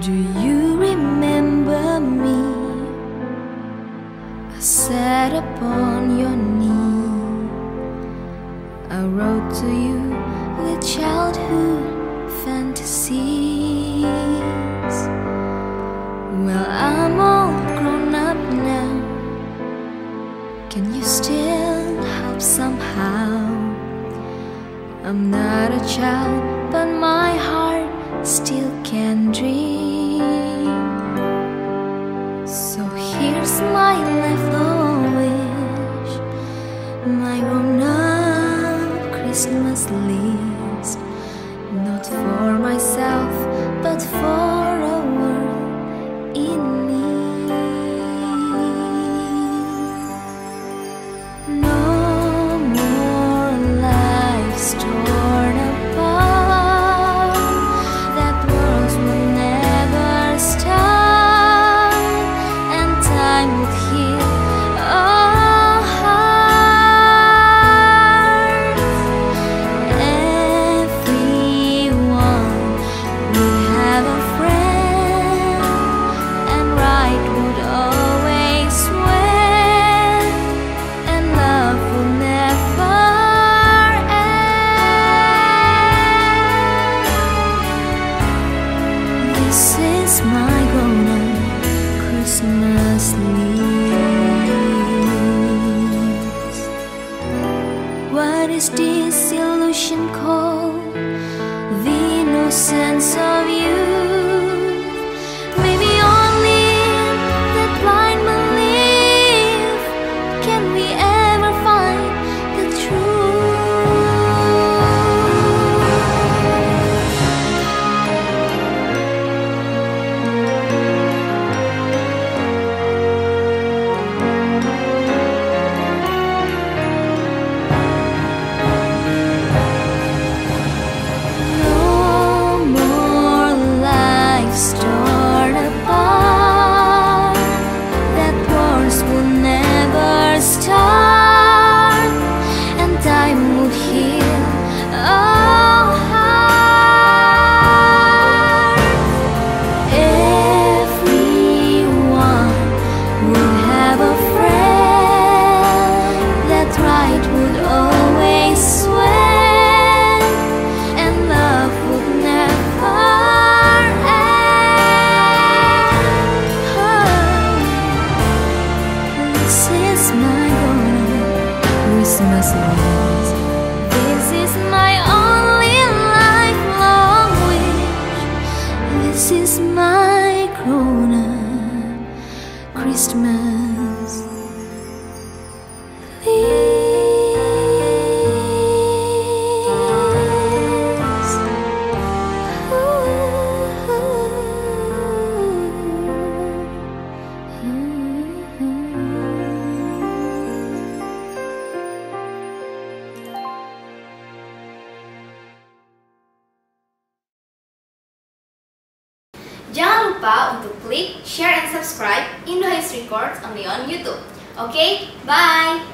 Do you remember me? I sat upon your knee. I wrote to you with childhood fantasies. Well, I'm all grown up now. Can you still help somehow? I'm not a child, but my heart still can dream. So here's my lifelong wish, my grown up Christmas list. Not for myself, but for is my grown-up Christmas list. What is this illusion called? The innocence Christmas. list. Jangan lupa untuk share, and subscribe Indo History Records only on YouTube. Okay, bye!